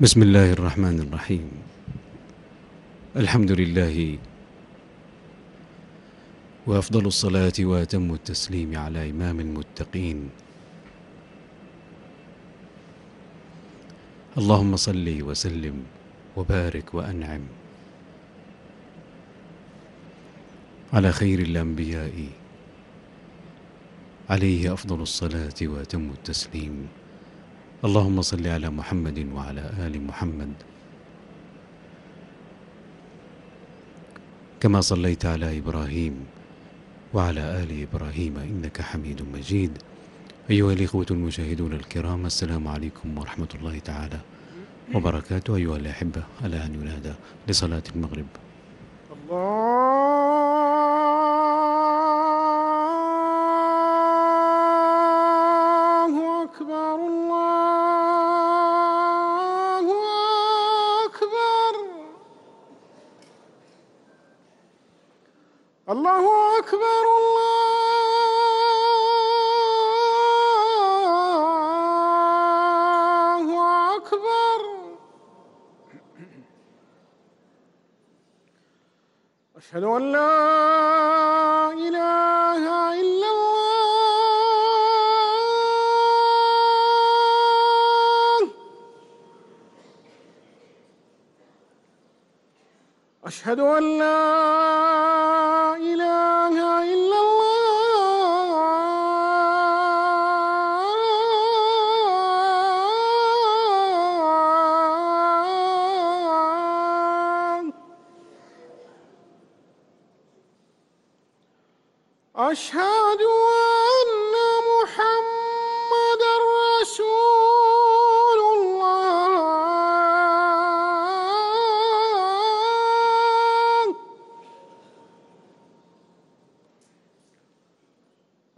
بسم الله الرحمن الرحيم الحمد لله وافضل الصلاه واتم التسليم على امام المتقين اللهم صل وسلم وبارك وانعم۔ على خير الانبياء عليه افضل الصلاه واتم التسليم اللهم صل على محمد وعلى ال محمد. كما صليت على ابراهيم وعلى ال ابراهيم انك حميد مجيد. ايها الاخوه المشاهدون الكرام، السلام عليكم ورحمه الله تعالى وبركاته. ايها الاحبه الان ينادى لصلاه المغرب. الله الله أكبر الله أكبر أشهد أن لا إله إلا الله أشهد أن لا إله إلا الله. أشهد أن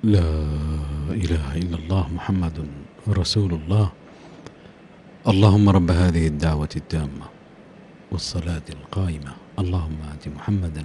لا إله إلا الله محمد رسول الله. اللهم رب هذه الدعوة التامة والصلاة القائمة. اللهم آت محمدا